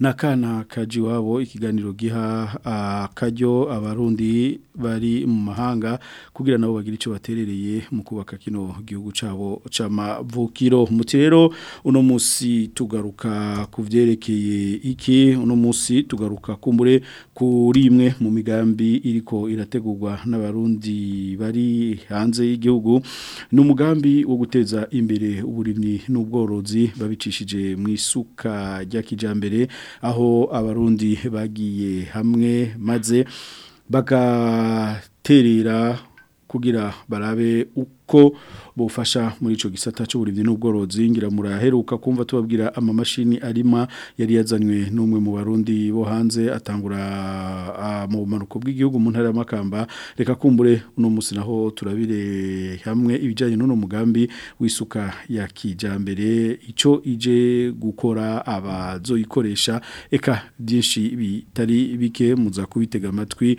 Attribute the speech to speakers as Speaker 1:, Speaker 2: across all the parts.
Speaker 1: nakana kaji wabo ikiganiro giha akajyo abarundi bari mu mahanga kugira nabo bagira ico baterereye mu kubaka kino gihugu cabo camavukiro muti rero uno musi tugaruka kuvyerekeye iki uno musi tugaruka kumbure kuri imwe mu migambi iriko irategurwa n'abarundi bari hanze y'igihugu ni umugambi wo guteza imbere uburimyi n'ubworozi babicishije mu isuka rya kijambere aho abarundi bagiye hamwe maze bagaterera kugira barabe uko ko bufasha muri ico gisata cyo burivye n'ubworozi ngira muraheruka kumva tubabwira amamashini arima yari yazanywe n'umwe mu barundi bo hanze atangura mu bumanuko bw'igihugu mu ntara makamba reka kumbure uno musi naho turabire hamwe ibijanye n'uno mugambi wisuka ya kijambere ico ije gukora abazoyikoresha eka byinshi bitari bike muza kubitega amatwi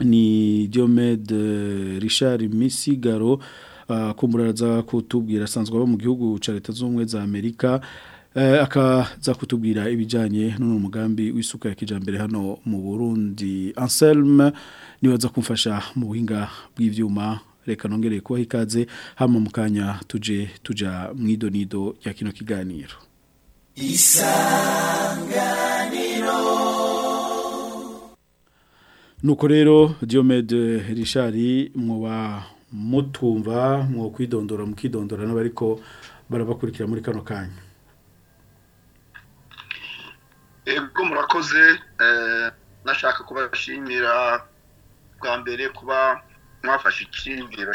Speaker 1: ni Diomed eh, Richard Misigaro Eh, ko muraza kutubwira asanzwe aba mu gihugu cya leta zumwe za amerika eh, akaza kutubwira ibijyanye n'uno mugambi w'isuka ya kijambere hano mu burundi Anselm niba aza kumfasha mu buhinga bw'ibyuma reka nongere kuba ikaze hano mukanya kanya tuje tujya mu idonido ya kino kiganiro isanganiro nuko rero Diomed Richard mu mutumva mwokwidondora mukidondora n'abariko barabakurikira muri kano kanya
Speaker 2: ego murakoze eh, nashaka kubashimira bwa mbere kuba mwafashe icyiyumviro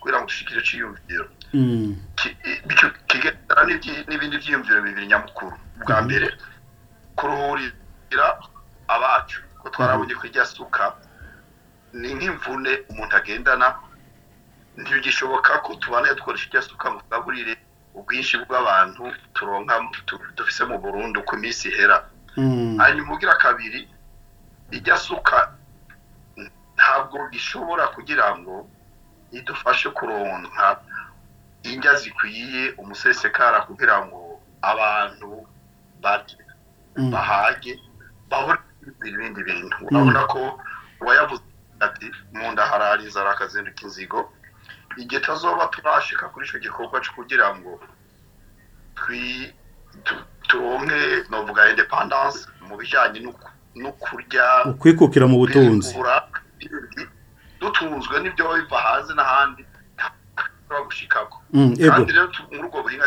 Speaker 2: kugira ngo
Speaker 1: dushyikire icyiyumviro
Speaker 2: Mm. kigaragara n'ibindi byiyumviro bibiri nyamukuru bwa mm. mbere kuruhurira abacu ko twarabonye ko irya suka ni nk'imvune umuntu agendana ntibigishoboka ko tubana dukoresha irya suka ngo tugaburire ubwinshi bw'abantu turonka dufise mu burundu ku minsi ihera mm. hanyuma ugira kabiri irya suka ntabwo gishobora kugira ngo idufashe kuronka indya zikwiye umusesekara kugira ngo abantu mm. bahage bahore ibindi bintu mm. urabona ko uwayabuze ati mu nda harari inzara akazinduka inzigo igihe tazoba turashika kuri icyo gikorwa kugira ngo turonke novuga indepandanse mu bijyanye no kurya
Speaker 1: ukwikukira mu butunzi
Speaker 2: dutunzwe n'ibyo biva hanze n'ahandi no
Speaker 1: mm, gushikaho
Speaker 2: kandi rero muri ubwo buhinga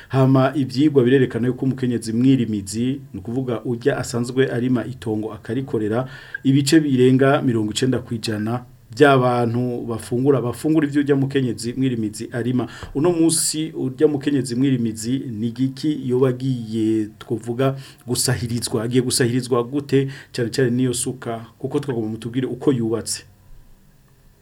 Speaker 1: hama ibyigwa birerekana yuko umukenyezi mwirimizi ni ukuvuga ujya asanzwe arima itongo akarikorera ibice birenga mirongo icyenda ku by'abantu bafungura bafungura ibyo ujya mu kenyezi mwirimizi arima uno munsi ujya mu kenyezi mwirimizi ni igiki agiye twavuga gusahirizwa agiye gusahirizwa gute cyane cyane n'iyo suka kuko twagomba mutubwire uko yubatse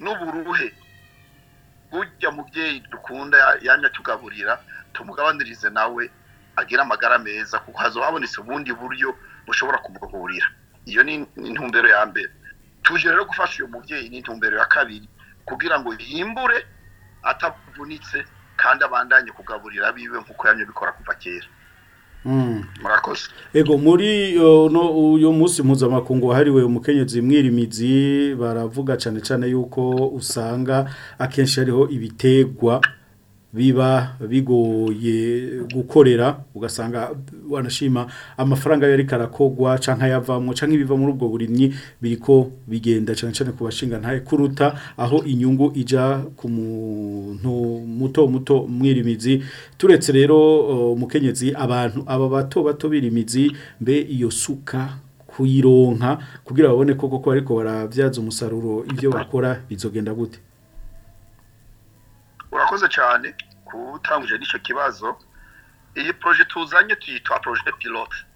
Speaker 2: n'uburuhe burya mubyeyi dukunda yanya tugaburira tumugabanirize nawe agira amagara meza kuko hazo habonetse ubundi buryo bushobora kumugaburira iyo ni intumbero ya mbere tuje rero gufasha uyu mubyeyi ni intumbero ya kabiri kugira ngo yimbure atavunitse kandi abandanye kugaburira biwe nk'uko yamye bikora kuva kera
Speaker 1: Mm.
Speaker 2: murakoze
Speaker 1: ego muri uyu munsi mpuzamakungu hariwe umukenyezi mwirimizi baravuga cyane cyane yuko usanga akenshi hariho ibitegwa biba bigoye gukorera ugasanga wanashima amafaranga yari karakogwa canka yavamwe canka ibiva muri ubwo burimyi biriko bigenda cyane cyane ku bashinga ntaye kuruta aho inyungu ija ku muntu muto muto mwirimizi turetse rero uh, oh, mukenyezi abantu aba bato bato birimizi mbe iyo suka kuyironka kugira babone koko ko ariko baravyaza umusaruro ibyo bakora bizogenda gute
Speaker 2: urakoze cyane kutanguje n'icyo kibazo iyi poroje tuzanye tuyita poroje pilote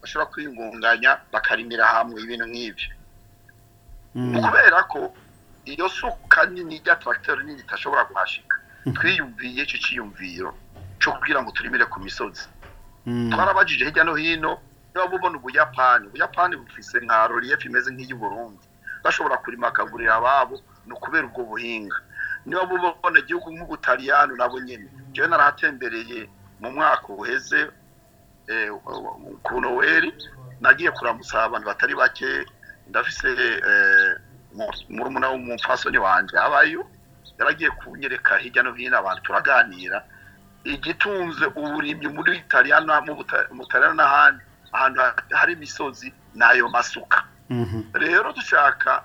Speaker 2: bashobora kwingunganya bakarimira hamwe ibintu nk'ibyo
Speaker 1: mhm.
Speaker 2: kubera ko iyo suka nini rya taragiteri nini itashobora kuhashika mhm. twiyumviye icyo cyiyumviro cyo kugira ngo turimire ku misozi twarabajije hirya no hino niba ubona ubuyapani ubuyapani bufise nka roriyefu imeze nk'iy'uburundi bashobora kurima bakagurira ababo ni ukubera ubwo buhinga niba mubona igihugu nk'ubutaliyano nabwo nyine njyewe narahatembereye mu mwaka uheze eh, ku noweri nagiye kuramutsa abantu batari bake ndafise eh, murumuna w'umupfasoni wanjye abayo yaragiye kunyereka hirya no hino abantu turaganira igitunze uburimyi muri italiyana mu n'ahandi ahantu hari imisozi ni masuka
Speaker 1: mhm.
Speaker 2: rero dushaka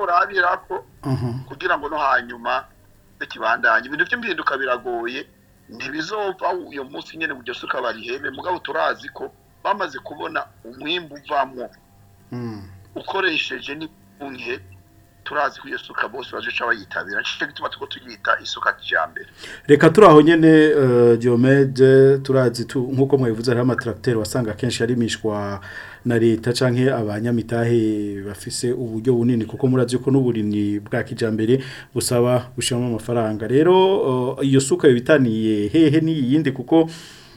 Speaker 2: barabira ko
Speaker 1: mhm.
Speaker 2: kugira ngo no hanyuma kibandanye ibintu by'impinduka biragoye ntibizova uyu munsi nyine buryo suka barihebe mugabo turazi ko bamaze kubona umwimbu uvamo
Speaker 1: hmm.
Speaker 2: ukoresheje n'ipunge turazi ko iyo suka bose bazica bayitabira nicyo gituma tuko tuyita isuka kijyambere
Speaker 1: reka turi aho nyine eh, diomede turazi nk'uko mwabivuze hariho amataragiteri wasanga akenshi yarimishwa na leta canke abanyamitahe bafise uburyo bunini kuko muravyo ko n'uburimyi bwa kijambere busaba gushiramo amafaranga rero iyo uh, suka bitaniye hehe niyindi kuko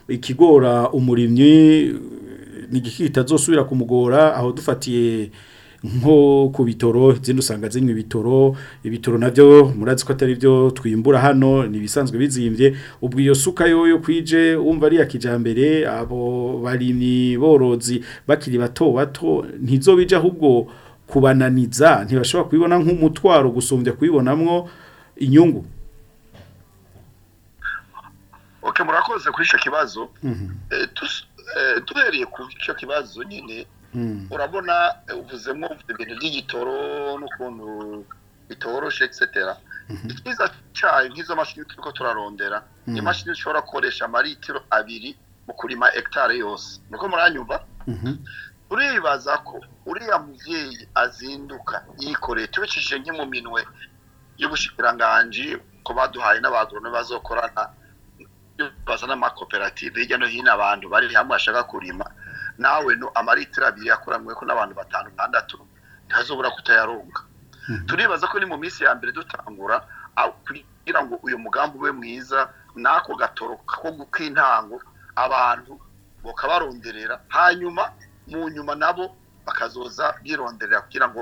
Speaker 1: ikigora umurimyi nigikita zosubira kumugora aho dufatiye nko ku bitoro izindi usanga zimwe bitoro ibitoro nabyo murazi ko atari byo twimbura hano ni ibisanzwe bizimbye ubwo iyo suka yoyo kwije umva ari iya kijyambere abo ni borozi bakiri bato bato ntizo ahubwo kubananiza ntibashobora kubibona nk'umutwaro gusumbya kubibonamwo inyungu
Speaker 2: murakoze kuri icyo kibazo
Speaker 1: mhm.
Speaker 2: eh, eh, duhereye ku icyo kibazo nyine
Speaker 1: Hmm.
Speaker 2: urabona eh, uvuzemo ibintu by'igitoro n'ukuntu bitoroshe etc hmm. icyiza cyayo nk'izo mashini turiko turarondera ni imashini hmm. ushobora gukoresha amaritiro abiri mu kurima hegitari yose niko muranyumva uribaza ko uriya mubyeyi azinduka yikoreye tubicishije nk'imuminwe y'ubushikiranganji ko baduhaye n'abagoronome bazokorana baza n'amakoperative hirya no hino abantu bari hamwe bashaka kurima nawe no amalitiro abiri yakoranwe ko n'abantu batanu batandatu ntazobora kutayaronga hmm. turibaza ko ni mu minsi ya mbere dutangura kugira ngo uyu mugambi ube mwiza n'ako gatoro ko k'intango abantu bakabaronderera hanyuma mu nyuma nabo bakazoza bironderera kugira ngo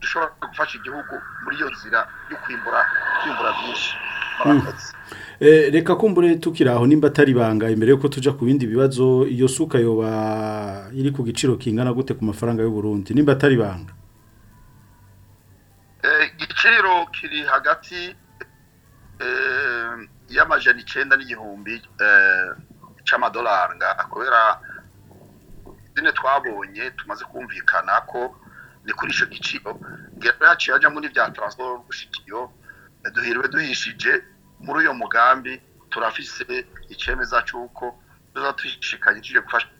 Speaker 2: dushobora gufasha igihugu muri iyo nzira yo kwimbura kwimbura byinshi hmm.
Speaker 1: eh, reka kumbure tukiri aho nimba atari ibanga imbere yuko tujya ku bindi bibazo iyo suka yoba iri ku giciro kingana gute ku mafaranga y'u Burundi nimba atari ibanga
Speaker 2: eh, igiciro kiri hagati eh, y'amajana icyenda n'igihumbi cy'amadolari kubera zine twabonye tumaze kumvikana ko ni kuri icyo giciro ngera haciye hajya muri bya taransiporo duhirwe duhishije muri uyu mugambi turafise icyemeza cy'uko tuzatushikanyije gufasha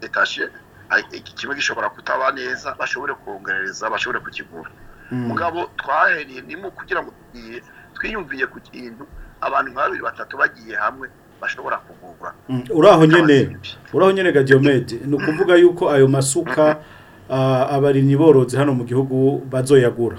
Speaker 2: detashe kimwe gishobora kutaba neza bashobore kongerereza bashobore kukigura
Speaker 1: umugabo
Speaker 2: hmm. twahereye nimo kugira ngo twiyumviye ku kintu abantu nka babiri batatu bagiye hamwe bashobora kugura
Speaker 1: hmm. uraho nyine uraho nyine gadiyomedi ni ukuvuga yuko ayo masuka ah, abarimyi borozi hano mu gihugu bazoyagura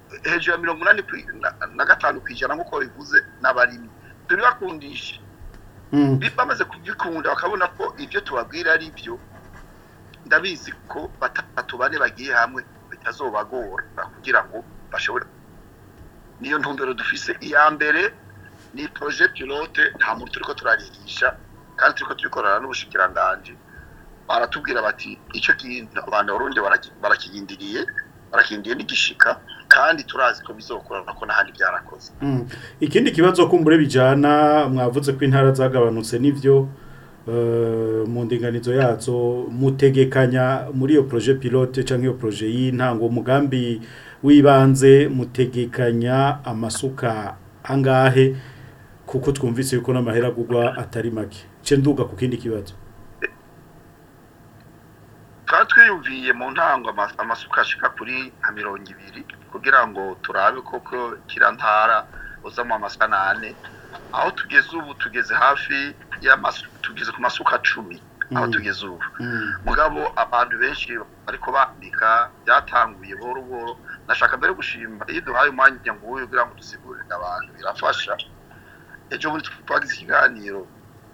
Speaker 2: hejuru ya mirongo inani na gatanu ku ijana nk'uko bivuze n'abarimyi tubibakundishe bamaze kubikunda bakabona ko ibyo tubabwira ari byo ndabizi ko batatu bane bagiye hamwe bitazobagora kugira ngo bashobore niyo ntumbero dufise iya mbere ni projet pilote nta muntu turi ko kandi turi ko n'ubushikiranganji baratubwira bati icyo kintu abantu barundi barakirindiriye barakindiriye n'igishika kandi turazi ko bizokorana ko n'ahandi byarakoze
Speaker 1: hmm. ikindi kibazo kumbure bijana mwavuze ko intara zagabanutse nibyo Eh, mu ndinganizo yazo mutegekanya muri iyo poroje pilote cyangwa iyo poroje y'intango umugambi w'ibanze mutegekanya amasuka angahe kuko twumvise yuko n'amahera agurwa atari make cye nduga ku kindi kibazo
Speaker 2: tuba twiyumviye mu ntango amasuka ashika kuri nka mirongo ibiri kugira ngo turabe koko kirantara uzamo amasanane aho tugeze ubu tugeze hafi tugeze ku masuka cumi aho
Speaker 1: mm.
Speaker 2: tugeze ubu
Speaker 1: mm.
Speaker 2: mugabo abantu benshi ariko bandika byatanguye buhoro nashaka mbere gushima iyo duhaye umwanya ngo kugira ngo dusigurire abantu birafasha ejo bundi twagize ikiganiro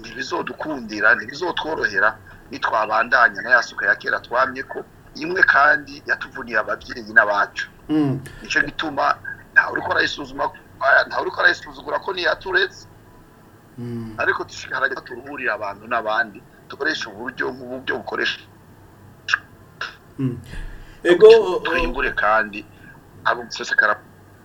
Speaker 2: ntibizodukundira ntibizotworohera nitwabandanya na ya suka ya kera twamye ko imwe kandi yatuvuniye ababyeyi n'abacu mm. nicyo gituma ntawe uri ko arayisuzuma ntawe uri ko arayisuzugura ko niyaturetse Hmm. ariko dushobora turuhurira abantu n'abandi tukoresha uburyo nk'uburyo bukoresha hmm.
Speaker 1: ego
Speaker 2: twimbure kandi abo musose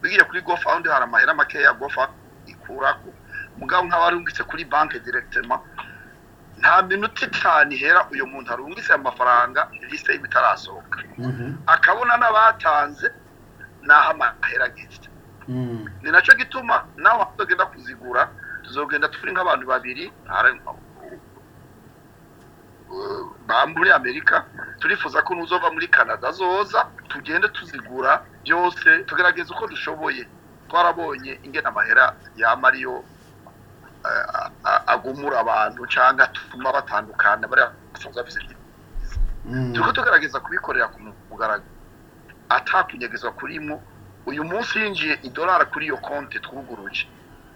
Speaker 2: bigiye kuri gofawundi hari amahera makeya gofawundi ku mugabo nk'aba arungitse kuri banki direkitema nta minota itanu ihera uyu muntu arungitse amafaranga lisite ye bitarasohoka mhm. akabona n'abatanze n'aho amahera ageze mhm. ni nacyo gituma nawe tugenda kuzigura tuzogenda turi nk'abantu babiri muri amerika turifuza ko n'uzova muri canada zoza tugende tuzigura byose tugerageza uko dushoboye twarabonye ingena amahera yamariyo agumura abantu cyangwa atuma batandukana bariya basanzwe bafite mm. turi tugaragaza kubikorera ku mugaragaro atakunyegezwa kuri mu uyu munsi yinjiye idolari kuri iyo konti twuguruje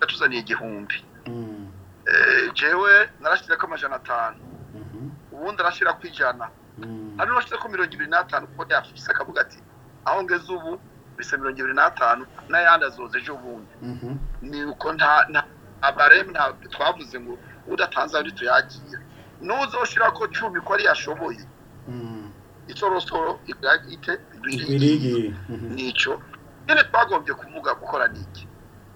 Speaker 2: atuzaniye igihumbi mhm. eh, jewe narashyira ko amajana atanu mhm. ubundi arashyira ku ijana hano urashyira ko mirongo ibiri n'atanu kuko yafise akavuga ati aho ngeze ubu bisa mirongo ibiri n'atanu n'ayandi azoza ejo bundi ni uko nta abaremu twavuze ngo udatanze ari tuyagira ntuzoshira ko cumi ko ari yashoboye mm. isorosoro ite ibirigi mhm. nicyo nyine twagombye kuvuga gukora niki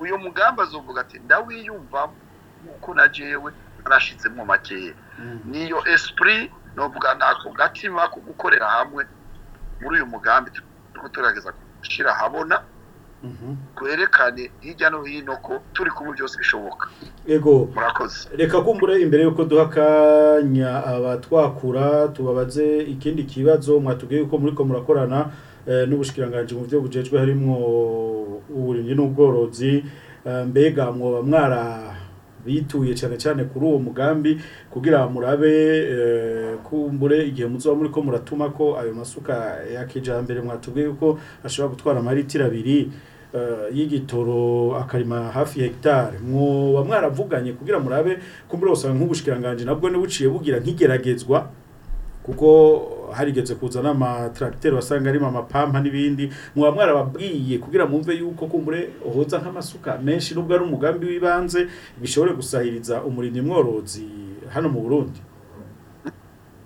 Speaker 2: uyu mugamba azovuga ati ndawiyumvamo kuko na jewe arashyizemo makeya mm. niyo esprit novuga nako gatima ko gukorera hamwe muri uyu mugambi turimo tugerageza gushyira ahabona twerekane hirya no hino ko turi ku byose bishoboka
Speaker 1: yego
Speaker 2: murakoze
Speaker 1: reka kumbure imbere y'uko duha akanya abatwakura tubabaze ikindi kibazo mwatubwiye yuko muri ko murakorana eh, n'ubushikiranganji mu byo bujejwe harimo uburimyi n'ubworozi eh, mbega mwoba mwara bituye cyane cyane kuri uwo mugambi kugira murabe eh, kumbure igihe muzoba muri ko muratuma ko ayo masuka ya kijambere mwatubwiye yuko ashobora gutwara amaritiro abiri Eh, y'igitoro akarima hafi ya hegitari mwoba mwaravuganye kugira murabe kumbura usanga nk'ubushikiranganje nabwo ntibuciye bugira nk'igeragezwa kuko harigeze kuza n'amatracteur wasanga arimo amapampa n'ibindi mwa mwarababwiye kugira mumve yuko kumbure hoza nk'amasuka menshi nubwo ari umugambi w'ibanze bishobore gusahiriza umurimyi mworozi hano mu Burundi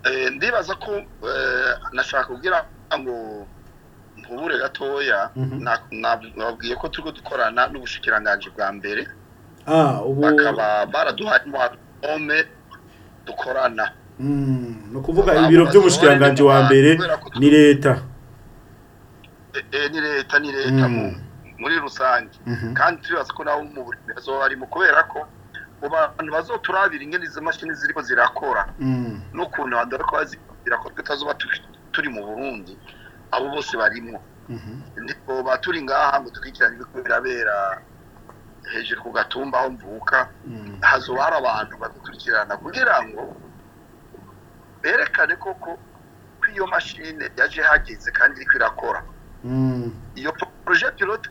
Speaker 2: eh, ndibaza ko eh, nashaka kugira ngo nkubure gatoya
Speaker 1: mhm.
Speaker 2: nabwiye ko turi dukorana n'ubushikiranganji bwa mbere
Speaker 1: ah,
Speaker 2: bakaba baraduhaye pome dukorana
Speaker 1: hmm, ni ukuvuga ibiro by'ubushikiranganji wa mbere
Speaker 2: e, e,
Speaker 1: ni leta
Speaker 2: ni leta ni
Speaker 1: hmm.
Speaker 2: leta muri rusange
Speaker 1: mhm.
Speaker 2: kandi turibaza ko nawe mu buryo azobarimo kubera ko abantu bazoturabira ingene izo mashini ziriko zirakora
Speaker 1: hmm.
Speaker 2: n'ukuntu hadakora zirakorwa tutazoba turi mu burundi abo bose barimo
Speaker 1: tuba
Speaker 2: mhm. turi ngaha ngo dukurikirane ibiko birabera hejuru ku gatumba aho mvuka mhm. hazuba abantu badukurikirana kugira ngo berekane koko ko iyo mashine yaje hageze kandi iriko irakora
Speaker 1: mhm.
Speaker 2: iyo poroje pilote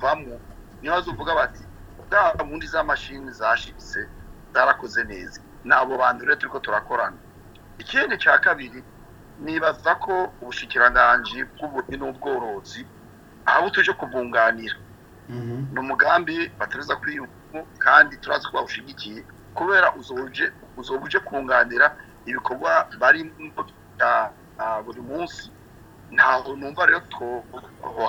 Speaker 2: vamo niyo bazuvuga bati bwa bundi za mashini zashitse zarakoze neza abo bantu rero ko turakorana ikindi cya kabiri nibaza ko ubushikiranganji bw'ubuhinzi n'ubworozi aho tuje kubunganira
Speaker 1: mhm.
Speaker 2: ni umugambi batereza kuri yuko kandi turazi ko bawushigikiye kubera uzoba uje kunganira ibikorwa bari bya buri munsi ntaho numva rero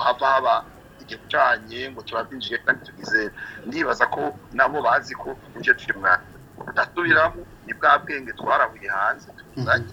Speaker 2: hava haba igicanye ngo turabyinjiye kandi tubizere ndibaza ko nabo bazi ko uje tuje mwana tudasubiramo ni bwa bwenge twarabuye hanze
Speaker 1: mhm. tuzanye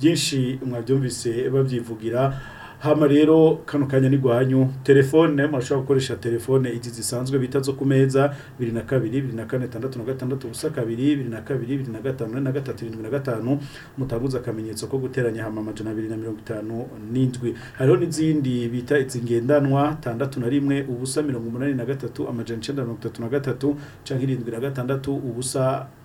Speaker 1: byinshi mwabyumvise babyivugira hano rero kano kanya ni gwanyu telefone murashobora gukoresha telefone izi zisanzwe bita zo ku meza na kabiri bibiri na kane tandatu na gatandatu ubusa kabiri bibiri na kabiri bibiri na gatanu na gatatu irindwi na gatanu mutanguza akamenyetso ko guteranya hama amajana abiri na mirongo itanu n'indwi hariho n'izindi bita izingendanwa tandatu na rimwe ubusa mirongo umunani na gatatu amajana icyenda mirongo itatu na gatatu cyangwa irindwi na gatandatu ubusa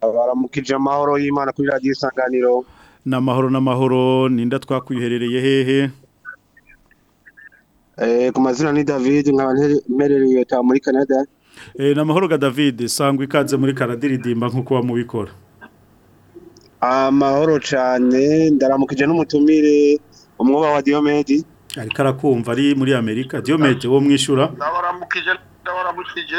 Speaker 3: Abaramukije amahoro y'Imana kuri radio isanganiro.
Speaker 1: Namahoro namahoro ninda twakwiherereye hehe?
Speaker 3: Eh ku mazina ni David nkabanterereye ta muri Canada.
Speaker 1: Eh namahoro ga David sangwa ikaze muri Canada iridimba nkuko mubikora
Speaker 3: Amahoro cyane ndaramukije n'umutumire umwuba wa Diomedi.
Speaker 1: Ari karakumva ari muri Amerika Diomedi wo mwishura.
Speaker 2: Ndabaramukije ndabaramukije.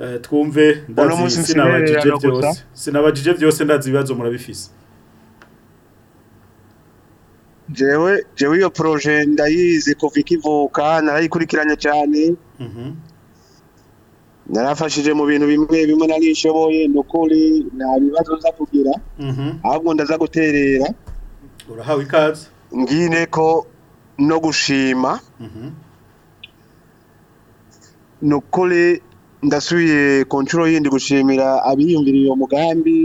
Speaker 3: Eh,
Speaker 1: twumve ndazi sinabajije byose sinabajije byose ndazi ibibazo murabifise
Speaker 3: jewe jewe iyo proje ndayizi kuva ikivuka narayikurikiranye cyane
Speaker 1: mhm.
Speaker 3: narafashije mu bintu bimwe bimwe narishoboye ni ukuri nta bibazo nza kugira
Speaker 1: mhm.
Speaker 3: ahubwo ndaza guterera
Speaker 1: urahawe ikaze
Speaker 3: ngine ko no gushima
Speaker 1: mhm.
Speaker 3: ni ukuri ndasubiye ku nshuro yindi gushimira abiyumviriye uwo mugambi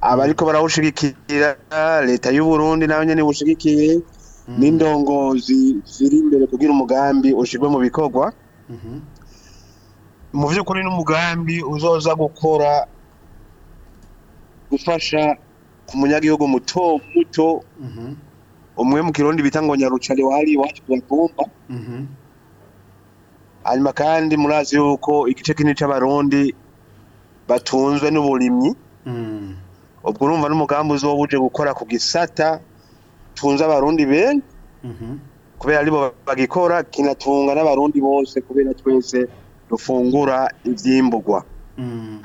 Speaker 3: abariko barawushigikira leta y'u Burundi nayo nyene bushigikiye mm-hmm. n'indongozi ziri imbere kugira umugambi ushigwe mu bikorwa
Speaker 1: mm-hmm.
Speaker 3: mu by'ukuri n'umugambi uzoza gukora gufasha umunyagihugu muto muto
Speaker 1: mm-hmm.
Speaker 3: umwe mu kirundi bita ngo nyarucari wahariye iwacu ku
Speaker 1: batumba
Speaker 3: hanyuma kandi murazi yuko igice kinini cy'abarundi batunzwe n'uburimyi
Speaker 1: mm.
Speaker 3: ubwo urumva n'umugambi uzi uje gukora ku gisata tunze abarundi benshi
Speaker 1: mm-hmm.
Speaker 3: kubera aribo bagikora kinatunga n'abarundi bose kubera twese dufungura ibyimburwa
Speaker 1: mm.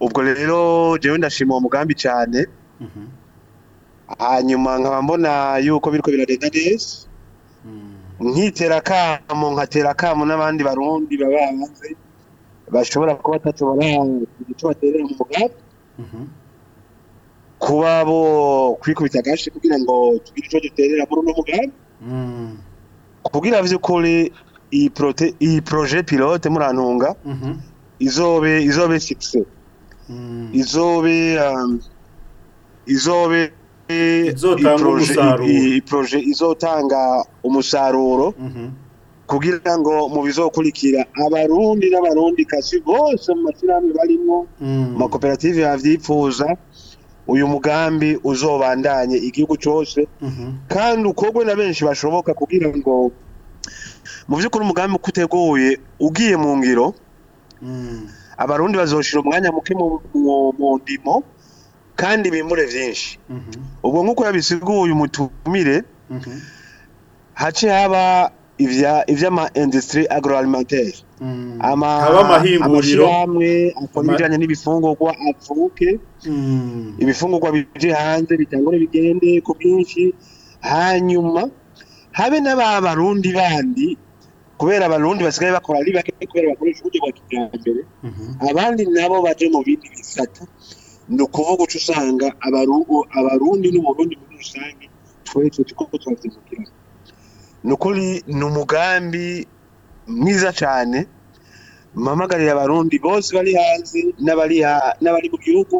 Speaker 3: ubwo rero jewe ndashima uwo mugambi cyane
Speaker 1: mm-hmm.
Speaker 3: hanyuma nkaba mbona yuko biriko biragenda neza nkitera akamu nkatera akamu n'abandi barundi baba hanze bashobora kuba batashobora icyo baterera mu mugambi
Speaker 1: mhm.
Speaker 3: kuba bo kwikubita agashi kugira ngo tugire icyo duterera muri uno mugambi
Speaker 1: mm.
Speaker 3: kugira by'ukuri iyi poroje pilote murantunga
Speaker 1: mhm.
Speaker 3: izobe izobe sikise
Speaker 1: mm.
Speaker 3: izobe um, izobe poroje izotanga umusaruro
Speaker 1: mhm.
Speaker 3: kugira ngo mu bizokurikira abarundi n'abarundi kasi bose mu mashyirahamwe barimo amakoperative mm. yabyifuza uyu mugambi uzobandanye igihugu cyose
Speaker 1: mhm.
Speaker 3: kandi ukorwe na benshi bashoboka kugira ngo mu by'ukuri umugambi uko uteguye ugiye mu ngiro
Speaker 1: mm.
Speaker 3: abarundi bazoshira umwanya muke mu ndimo kandi bimure byinshi
Speaker 1: mhm.
Speaker 3: ubwo nk'uko yabisiguye uyu
Speaker 1: mhm.
Speaker 3: hace haba iby'ama industrie agroalimentaire
Speaker 1: mhm. amahinguriro
Speaker 3: akora ibijyanye n'ibifungurwa avuke ibifungurwa bije hanze bitangwa bigende ku bwinshi hanyuma habe n'aba barundi bandi kubera abarundi basigaye bakora ari bake kubera bakoresha uburyo bwa
Speaker 1: kijyambere
Speaker 3: abandi nabo baje mu bindi bisata ni ukuvuga uca usanga abarundi n'uburundi muri rusange twese tuko turabyibukira ni ni umugambi mwiza cyane mpamagarira abarundi bose bari hanze n'abari mu gihugu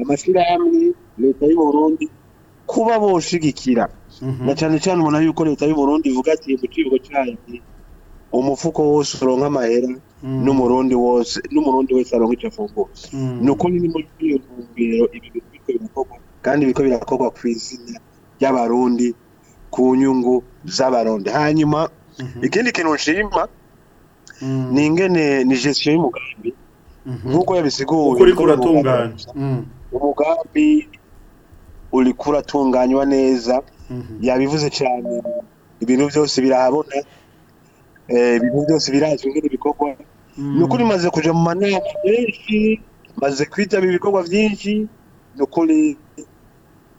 Speaker 3: amashyirahamwe leta y'uburundi kuba boshigikira
Speaker 1: mhm.
Speaker 3: na cyane cyane ubona yuko leta y'uburundi ivuga ati mu kigo cyayo umufuko wose uronka amahera Mm. n'umurundi wose n'umurundi wese aronka icyo afungura mm. ni uko nyine muri ntumbero ibi bintu biriko birakorwa kandi biko birakorwa ku izina ry'abarundi ku nyungu z'abarundi hanyuma mhm. ikindi kintu nshima mm. ni ingene ni gestion y'umugambi mhm. nk'uko yabisiguye
Speaker 1: uriko uratunganya
Speaker 3: umugambi uriko uratunganywa neza mhm. yabivuze cyane ibintu byose birahabona eh, ibintu byose birazwi ingene Mm. Nukuri maze kujya mu manama menshi maze kwitaba ibikorwa byinshi ni ukuri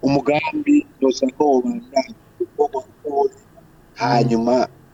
Speaker 3: umugambi ntusanga uwo hanyuma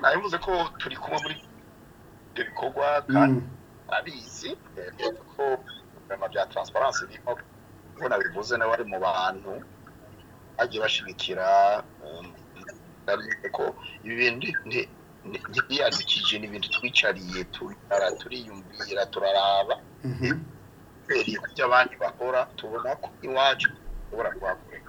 Speaker 2: nabivuze ko turi kuba muri ibyo bikorwa kandi abizi ko ibintu bya taransiparansi birimo kuko nabivuze nawe ari mu bantu bagiye bashimikira ko ibi bintu ntibiyandikije ni ibintu twicariye turiyumvira turaraba duhereye ku byo abandi bakora tubona ko iwacu dushobora kuhakorera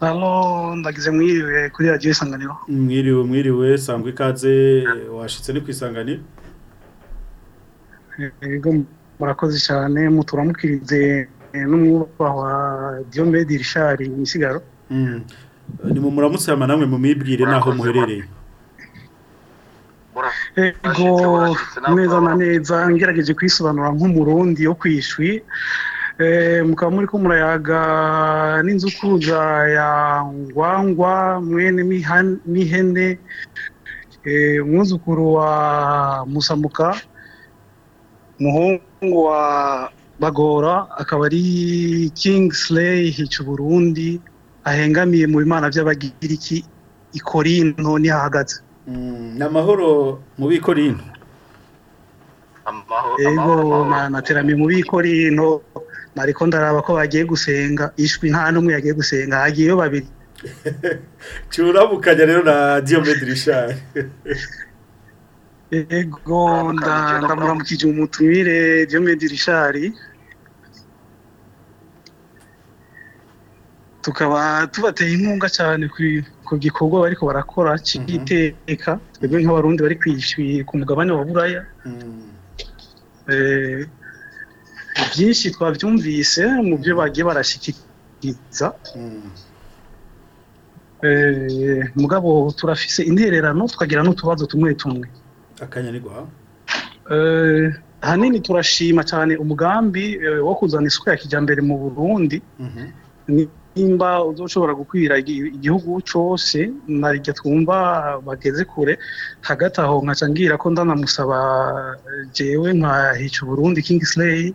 Speaker 4: hano ndagize mwiriwe kuri radiyo isanganiro
Speaker 1: mwiriwe mwiriwe sangwa ikaze washitse ni ku
Speaker 4: isanganiro murakoze cyane muturamukirize eh, n'umwubaha wa diomede rishari misigaro
Speaker 1: hmm. ni mu muramutse hama namwe mu mibwire n'aho muherereye
Speaker 4: ego neza na neza ngerageje kwisobanura nk'umurundi wo ku mukaba muri ko murayaga n'inzukuza ya ngwangwa mwene mihene umwuzukuru eh, wa musamuka umuhungu wa bagora akaba ari kingsley hica uburundi ahengamiye mu bimana by'abagiriki ikorino nihahagaze
Speaker 1: ni amahoro mm, mu bikorino
Speaker 4: amahoro na terami mu bikorino ariko ndaraba ko bagiye gusenga ishwi nta n'umwe yagiye gusenga hagiyeyo babiri
Speaker 1: turamukanya rero na diomede rishari
Speaker 4: ego ndamuramukije umutumire diomede tukaba tubateye inkunga cyane ku gikorwa bariko barakora cy'iteka mhm. twebwe nk'abarundi bari ku mugabane wa buraya mhm. eh, byinshi twabyumvise mu byo bagiye barashyikiriza eh, mugabo turafise intererano tukagira n'utubazo tumwe tumwe eh, ahanini turashima cyane umugambi eh, wo kuzana isuku ya kijyambere mu burundi mhm. nimba uzoshobora gukwira igihugu cyose narijya twumva bageze kure hagati aho nkaca ngira ko ndanamusaba jewe nka hica uburundi king slay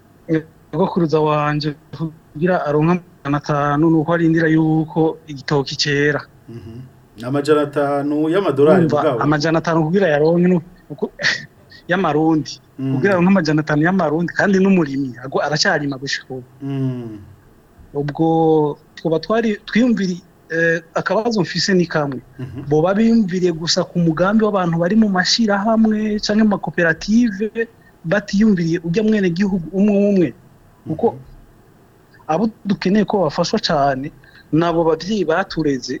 Speaker 4: hmm. nyagokuruza wanjye kugira aronka magana atanu ni uko arindira yuko igitoki cyera mhm.
Speaker 1: amajana atanu y'amadolari ubwabo
Speaker 4: amajana atanu kugira yaronke y'amarundi mm. kugira yaronke amajana atanu y'amarundi kandi n'umurimyi aracyarima gushika ubu
Speaker 1: mm.
Speaker 4: ubwo twaba twari twiyumvire eh, akabazo mfise ni kamwe mm-hmm. boba biyumviriye gusa ku mugambi w'abantu bari mu mashyirahamwe cyangwa mu makoperative batiyumviriye ujya mwene gihugu umwe umwe kuko mm-hmm. abo dukeneye ko bafashwa cyane nabo babyeyi batureze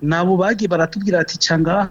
Speaker 4: nabo bagiye baratubwira ati cyangwa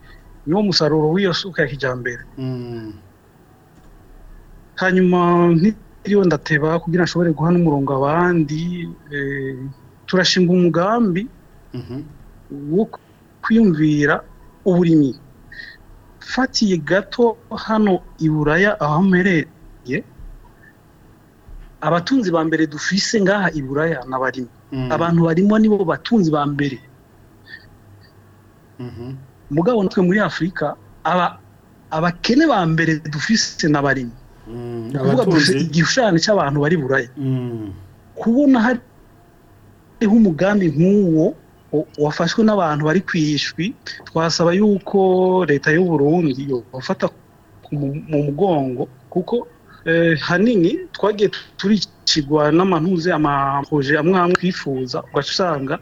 Speaker 4: niwo musaruro w'iyo suka ya kijyambere mm. hanyuma ntiriwe ndateba kugira ngo nshobore guha n'umurongo abandi eh, turashinga umugambi mm-hmm. wo kwiyumvira uburimyi fatiye gato hano i buraya aho mpereye abatunzi ba mbere dufise ngaha i buraya n'abarimo mm. abantu barimo nibo batunzi ba mbere mm-hmm. mugabo natwe muri afurika abakene ba mbere dufise n'abarimo mm. kuvuga dufite igishushanyo cy'abantu bari buraya mm. kubona hariho umugambi nk'uwo wafashwe n'abantu bari ku twasaba yuko leta y'uburundi yofata mu mugongo kuko Eh, hanini twagiye turikigwa n'amantuze amahoje amwe amwe twifuza ugasanga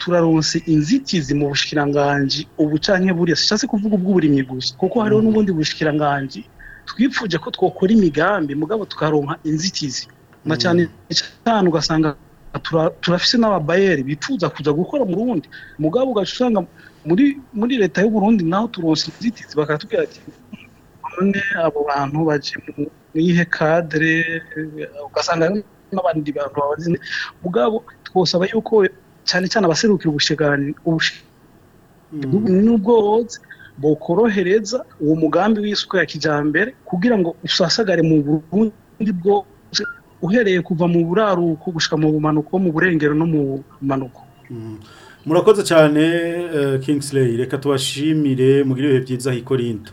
Speaker 4: turaronse inzitizi mu bushikiranganji ubu canke buriya sicase kuvuga ubw'uburimyi gusa kuko hariho mm. n'ubundi bushikiranganji twipfuje ko twokora imigambi mugabo tukaronka inzitizi na mm. cyane cyane ugasanga turafise n'ababayeri bifuza kuza gukora mu Burundi mugabo ugaca muri muri leta y'u Burundi naho turonse inzitizi bakatubwira ati none abo bantu baje n'iyihe cadre ugasanga n'abandi bantu babazi ubwabo twosaba yuko cyane cyane abaserukira ubushikiranganji n'ubworozi bokorohereza uwo mugambi w'isuku ya kijyambere kugira ngo usasagare mu burundi bwose uhereye kuva mu buraruko gushika mu bumanuko mu burengero no mu manuko mm.
Speaker 1: murakoze cyane eh, kingsley reka tubashimire mugire ibihe byiza hikorinto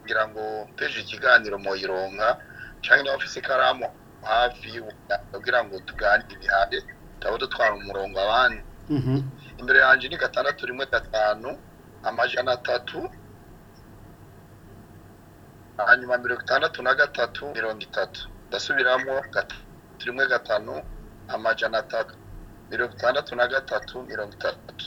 Speaker 1: kugira
Speaker 2: ngo mpeje ikiganiro mu ironka cyangwa ofisi ikaramu hafi y'ubutaka kugira ngo tuganire ibihahe turaba dutwara umurongo abandi mhm. imbere yanjye ni gatandatu rimwe gatanu amajana atatu hanyuma mirongo itandatu na gatatu mirongo itatu ndasubiramo gatatu rimwe gatanu amajana atatu mirongo itandatu na gatatu mirongo itatu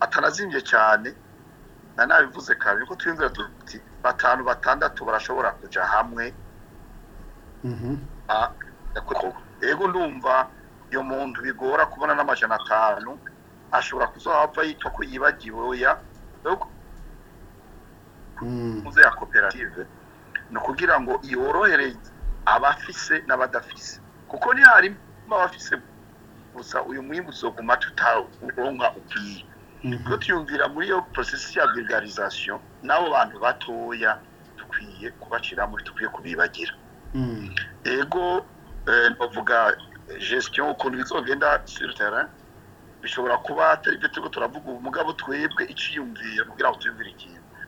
Speaker 2: atanazimbye cyane na nabivuze kabiri ko tuti batanu batandatu barashobora kujya hamwe mm-hmm. ego ndumva iyo muntu bigora kubona n'amajana atanu ashobora kuzahava yitwa ko yibagiwe oya muze mm. ya koperative ni ukugira ngo yorohereze abafise n'abadafise kuko ntiharimo abafise gusa uyu mwimbu uzoguma tutawuronka ukwiye nibwo mhm. tuyumvira muri iyo porosesi ya vulgarizasiyo n'abo bantu batoya dukwiye kubacira muri dukwiye kubibagira mhm. ego bavuga eh, gestion ukuntu bizogenda sirutera bishobora kuba atari ibyo turiko turavuga umugabo twebwe iciyumvira kugira ngo tuyumvire ikintu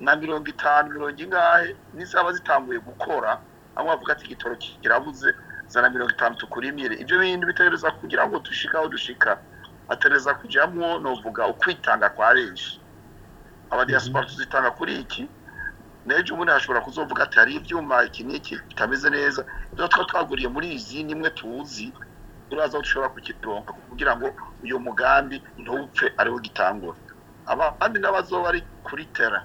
Speaker 2: na mirongo itanu mirongo ingahe n'izaba zitanguye gukora aho bavuga ati igitoro kirabuze zana mirongo itanu tukurimire ibyo bintu bitereza kugira ngo dushike aho dushika atereza kujyamwo uvuga ukwitanga kwa benshi abadiyasipora mhm. tuzitanga kuri iki n'ejo ubundi hashobora kuzovuga ati hari ibyuma iki n'iki bitameze neza ibyo tuba twaguriye muri izi nimwe tuzi turaza dushobora kukironka kugira ngo uyu mugambi ntupfe ariwo gitangura abandi n'abazoba ari kuri tera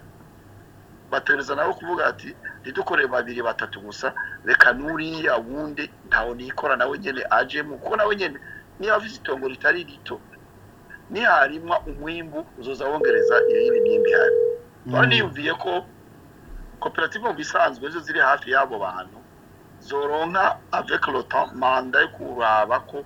Speaker 2: batoreza nawe kuvuga ati ntidukore babiri batatu gusa reka n'uriya wundi ntawe nikora nawe nyine ajemo kuko nawe nyine niba afite itongo ritari rito niharimwa umwimbu uzoza wongereza iyindi myimbi ihari mm. niyumviye ko koperative mu bisanzwe zo ziri hafi y'abo bantu zoronka avekorota manda yo kuraba ko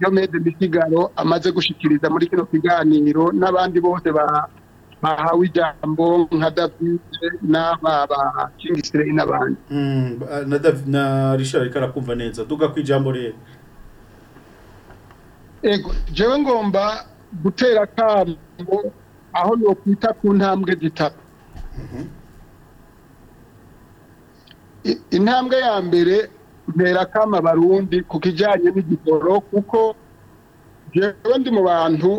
Speaker 5: yomede misigaro amaze gushikiriza muri kino kiganiro n'abandi bose bahawe ijambo nka davide n'ababa kingisire n'abandi
Speaker 1: hmm, na richard ariko arakumva neza duga ku ijambo rero
Speaker 5: ego jewe ngomba gutera akambo aho ni kwita ku ntambwe zitatu mhm. intambwe ya mbere ntera kama abarundi ku kijyanye n'igitoro kuko yewe ndi mu bantu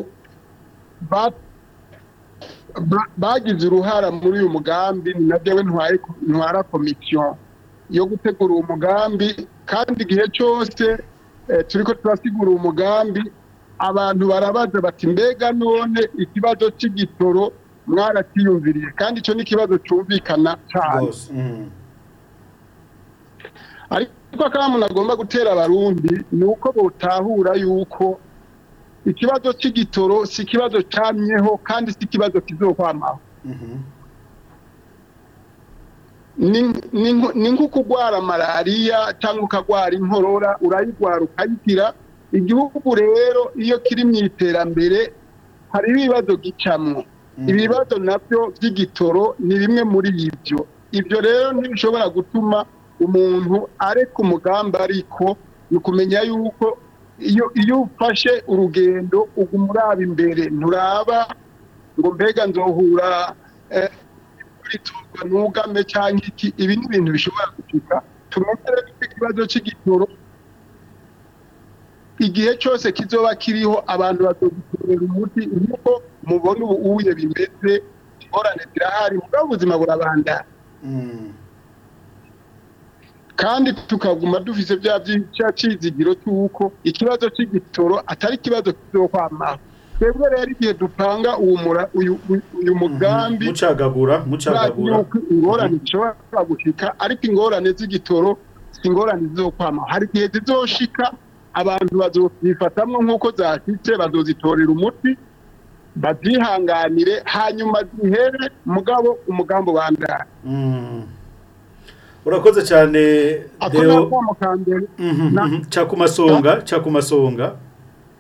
Speaker 5: bagize uruhara muri uyu mugambi ni na byewe ntwara komisiyo yo gutegura uwo mugambi kandi igihe cyose eh, turi ko turasigura uwo abantu barabaza bati mbega none ikibazo cy'igitoro mwarakiyumviriye kandi icyo ni ikibazo cyumvikana cyane
Speaker 1: mm.
Speaker 5: ariko ko akamu agomba gutera abarundi ni uko butahura yuko ikibazo cy'igitoro si kibazo cyamyeho kandi si ikibazo kizokwamaho mm-hmm. ni nko kurwara malariya cyangwa ukarwara inkorora urayirwara ukayigira igihugu rero iyo kiri mu iterambere hari ibibazo gicamwo mm-hmm. ibibazo nabyo by'igitoro ni bimwe muri ibyo ibyo rero ntibishobora gutuma umuntu areka umugambi ariko ni ukumenya yuko iyo iyo ufashe urugendo uguma uraba imbere nturaba ngo mbega nzohura turwa eh, ntugame cyangwa iki ibi ni ibintu bishobora gucika tumeze ikibazo cy'igitoro igihe cyose kizoba kiriho abantu bazogutorera umuti nk'uko mubona ubu ubuye bimeze ingorane zirahari ubwo ubuzima burabandana mm. kandi tukaguma dufise bya byica cyizigiro cy'uko ikibazo cy'igitoro atari ikibazo cy'okwamaho twebwe rero igihe dupanga uyu mugambi
Speaker 1: mhm. mucagagura
Speaker 5: mucagagura ingorane zishobora gushika ariko ingorane z'igitoro si ingorane zizokwamaho hari igihe zizoshika abantu bazozifatamwo nk'uko zashyitse bazozitorera umuti bazihanganire hanyuma zihere mugabo umugambi ubandanye
Speaker 1: mhm. urakoze cyane
Speaker 5: rero mhm, mhm.
Speaker 1: cya ku masonga ku masonga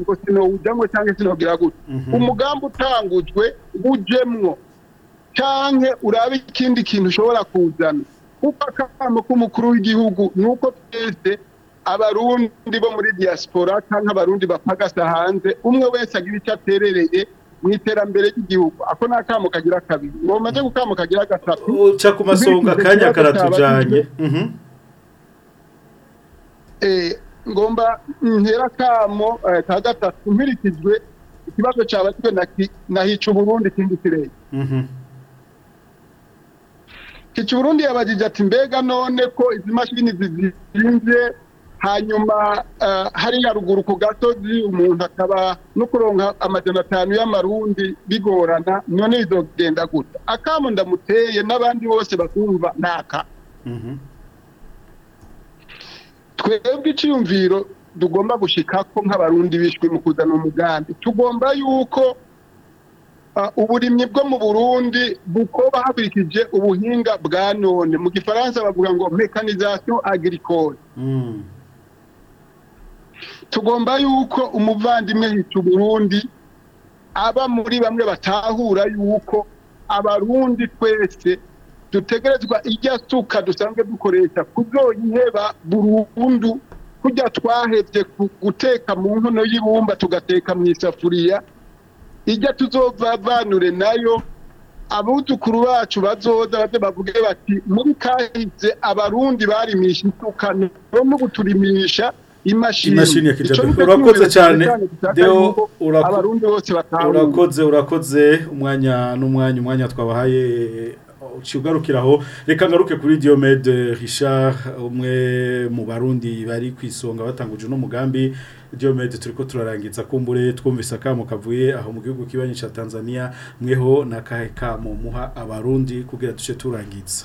Speaker 5: ngo sinawujyamo cyangwa sinogira gutya mhm. umugambi utangujwe ujemwo cyangwa urabe ikindi kintu ushobora kuzana kuko akamaro k'umukuru w'igihugu ni uko twese abarundi bo muri diaspora cyangwa abarundi bapagasa hanze umwe wese agira icyo aterereye mu iterambere ry'igihugu ako ni akamu kagira kabiri ngo bamaze gukamu kagira gatatu
Speaker 1: uca ku masonga akanya karatujyanye mhm.
Speaker 5: eh, ngomba ntera akamo ka eh, gatatu nkurikijwe ikibazo cyaba na nahica uburundi kindi kirere
Speaker 1: mhm.
Speaker 5: kicu burundi yabagije ati mbega none ko izi mashini zizinze hanyuma eh, hariya ruguru ku gasozi umuntu akaba no kuronka amajana atanu y'amarundi bigorana none bizogenda guta akamu ndamuteye n'abandi bose bakumva ntaka
Speaker 1: mhm.
Speaker 5: twebwe icyiyumviro tugomba gushika ko nk'abarundi bishwe mu kuzana umugambi tugomba yuko uburimyi bwo mu burundi buko bahakurikije ubuhinga bwa none mu gifaransa bavuga ngo mekanizasiyo agricole
Speaker 1: hmm.
Speaker 5: tugomba yuko umuvandimwe hita burundi aba muri bamwe batahura yuko abarundi twese dutegerezwa irya suka dusanzwe dukoresha kuzoyiheba burundu kujya twahebye guteka mu nkono y'ibumba tugateka mu isafuriya ijya tuzovavanure nayo abutukuru bacu bazoza bate bavuge bati muri kahise abarundi barimisha isuka no mu guturimisha imashini
Speaker 1: urakoze cyane deo urakoze urakoze umwanya n'umwanya umwanya twabahaye ugarukiraho reka ngaruke kuri Diomed Richard umwe mu barundi bari ku isonga batanguje n'umugambi Diomede turiko turarangiza kumbure twumvise akamo kavuye aho mu gihugu kibanyi ca Tanzania mweho na nakahe mu muha abarundi kugira duce turangiza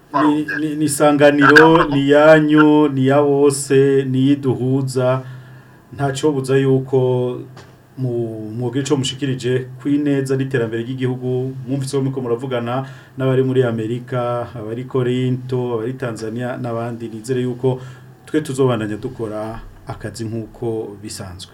Speaker 1: ni isanganiro ni iyanyu ni iya wose ni iy'iduhuza ntacobuza yuko mu bwico mushikirije ku ineza n'iterambere ry'igihugu mwumvise ko muravugana n'abari muri amerika abari korinto abari tanzania n'abandi nizere yuko twe tuzobandanya dukora akazi nk'uko bisanzwe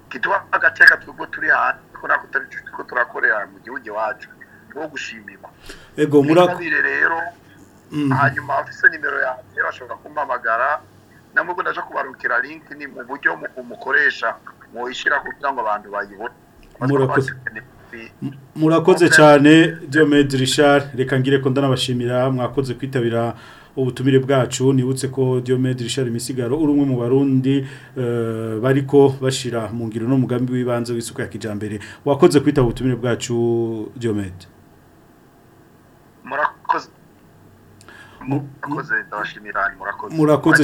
Speaker 2: kituma agateka twebwe turi hanze ntabwo utari inshuti ko turakorera mu gihugu iwacu wo gushimirwa
Speaker 1: ego
Speaker 2: murakoze rero
Speaker 1: mm.
Speaker 2: hanyuma afise nimero yanjye bashobora kumpamagara namubwo ndaje kubarukira link ni mu buryo umukoresha muyishyira kugira ngo abantu bayibone
Speaker 1: murakoze cyane diomede rishari reka ngire ko ndanabashimira mwakoze kwitabira ubutumire bwacu nibutse ko Diomede Richard Misigaro uri mu barundi eh, bariko bashira mu ngiro no mugambi w'ibanze w'isuku ya kijambere wakoze kwita ubutumire bwacu Diomede
Speaker 2: murakoze murakoze ndabashimira murakoze